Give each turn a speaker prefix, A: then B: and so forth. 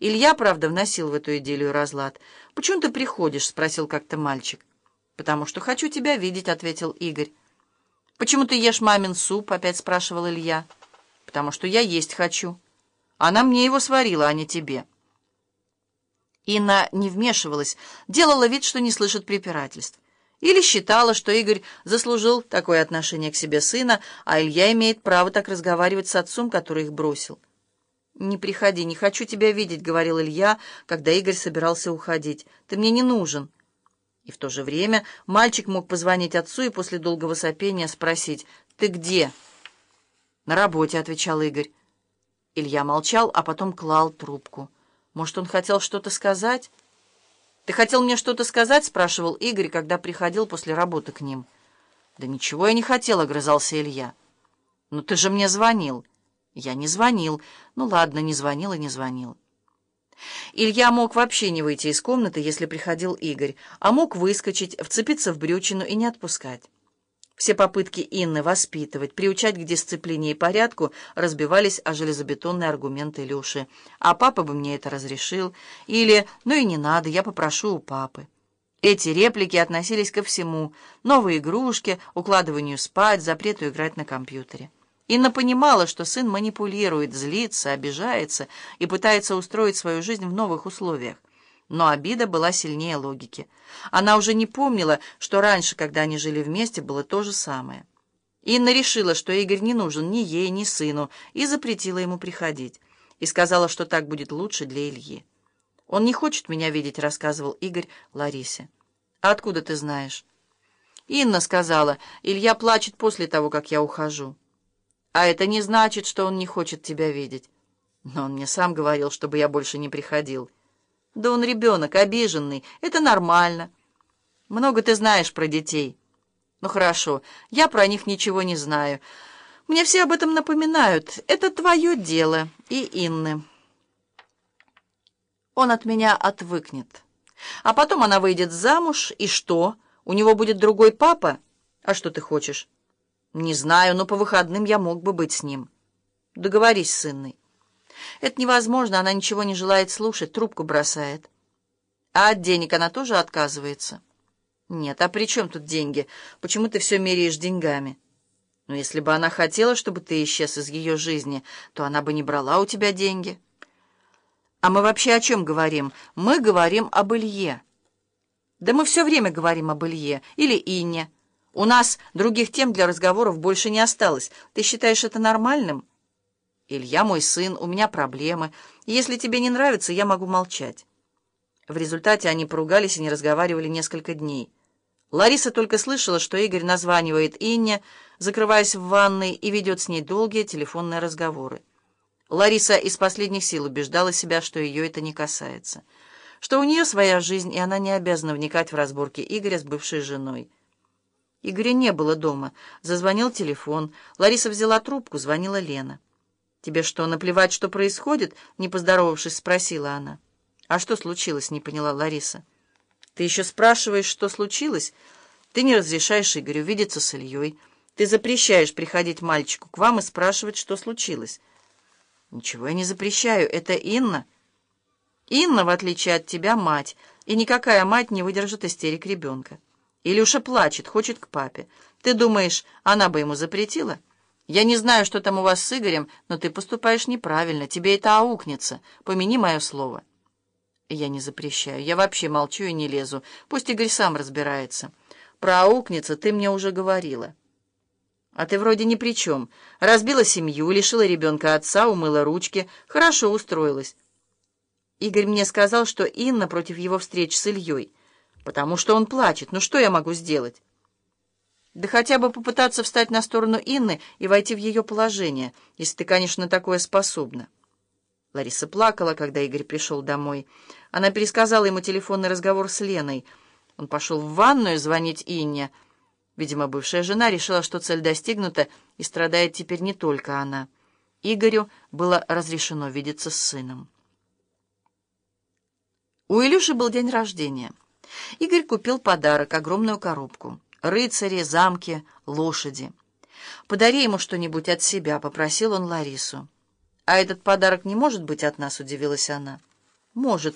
A: Илья, правда, вносил в эту идею разлад. «Почему ты приходишь?» — спросил как-то мальчик. «Потому что хочу тебя видеть», — ответил Игорь. «Почему ты ешь мамин суп?» — опять спрашивал Илья. «Потому что я есть хочу. Она мне его сварила, а не тебе». Инна не вмешивалась, делала вид, что не слышит препирательств. Или считала, что Игорь заслужил такое отношение к себе сына, а Илья имеет право так разговаривать с отцом, который их бросил. «Не приходи, не хочу тебя видеть», — говорил Илья, когда Игорь собирался уходить. «Ты мне не нужен». И в то же время мальчик мог позвонить отцу и после долгого сопения спросить «Ты где?» «На работе», — отвечал Игорь. Илья молчал, а потом клал трубку. «Может, он хотел что-то сказать?» «Ты хотел мне что-то сказать?» — спрашивал Игорь, когда приходил после работы к ним. «Да ничего я не хотел», — огрызался Илья. «Но ты же мне звонил». «Я не звонил». «Ну ладно, не звонил и не звонил». Илья мог вообще не выйти из комнаты, если приходил Игорь, а мог выскочить, вцепиться в брючину и не отпускать. Все попытки Инны воспитывать, приучать к дисциплине и порядку разбивались о железобетонные аргументы Илюши. «А папа бы мне это разрешил» или «Ну и не надо, я попрошу у папы». Эти реплики относились ко всему — новые игрушки, укладыванию спать, запрету играть на компьютере. Инна понимала, что сын манипулирует, злится, обижается и пытается устроить свою жизнь в новых условиях. Но обида была сильнее логики. Она уже не помнила, что раньше, когда они жили вместе, было то же самое. Инна решила, что Игорь не нужен ни ей, ни сыну, и запретила ему приходить. И сказала, что так будет лучше для Ильи. «Он не хочет меня видеть», — рассказывал Игорь Ларисе. «А откуда ты знаешь?» Инна сказала, «Илья плачет после того, как я ухожу». «А это не значит, что он не хочет тебя видеть». Но он мне сам говорил, чтобы я больше не приходил. Да он ребенок, обиженный. Это нормально. Много ты знаешь про детей. Ну хорошо, я про них ничего не знаю. Мне все об этом напоминают. Это твое дело и Инны. Он от меня отвыкнет. А потом она выйдет замуж, и что? У него будет другой папа? А что ты хочешь? Не знаю, но по выходным я мог бы быть с ним. Договорись с Инной. Это невозможно, она ничего не желает слушать, трубку бросает. А от денег она тоже отказывается? Нет, а при чем тут деньги? Почему ты все меряешь деньгами? Ну, если бы она хотела, чтобы ты исчез из ее жизни, то она бы не брала у тебя деньги. А мы вообще о чем говорим? Мы говорим об Илье. Да мы все время говорим об Илье или Инне. У нас других тем для разговоров больше не осталось. Ты считаешь это нормальным?» Илья мой сын, у меня проблемы. Если тебе не нравится, я могу молчать. В результате они поругались и не разговаривали несколько дней. Лариса только слышала, что Игорь названивает Инне, закрываясь в ванной, и ведет с ней долгие телефонные разговоры. Лариса из последних сил убеждала себя, что ее это не касается, что у нее своя жизнь, и она не обязана вникать в разборки Игоря с бывшей женой. Игоря не было дома. Зазвонил телефон. Лариса взяла трубку, звонила Лена. «Тебе что, наплевать, что происходит?» — не поздоровавшись, спросила она. «А что случилось?» — не поняла Лариса. «Ты еще спрашиваешь, что случилось? Ты не разрешаешь Игорю видеться с Ильей. Ты запрещаешь приходить мальчику к вам и спрашивать, что случилось». «Ничего я не запрещаю. Это Инна». «Инна, в отличие от тебя, мать, и никакая мать не выдержит истерик ребенка. Илюша плачет, хочет к папе. Ты думаешь, она бы ему запретила?» Я не знаю, что там у вас с Игорем, но ты поступаешь неправильно. Тебе это аукнется. Помяни мое слово. Я не запрещаю. Я вообще молчу и не лезу. Пусть Игорь сам разбирается. Про аукнется ты мне уже говорила. А ты вроде ни при чем. Разбила семью, лишила ребенка отца, умыла ручки. Хорошо устроилась. Игорь мне сказал, что Инна против его встреч с Ильей. Потому что он плачет. Ну что я могу сделать? Да хотя бы попытаться встать на сторону Инны и войти в ее положение, если ты, конечно, такое способна. Лариса плакала, когда Игорь пришел домой. Она пересказала ему телефонный разговор с Леной. Он пошел в ванную звонить Инне. Видимо, бывшая жена решила, что цель достигнута, и страдает теперь не только она. Игорю было разрешено видеться с сыном. У Илюши был день рождения. Игорь купил подарок, огромную коробку рыцари, замки, лошади. «Подари ему что-нибудь от себя», — попросил он Ларису. «А этот подарок не может быть от нас», — удивилась она. Может.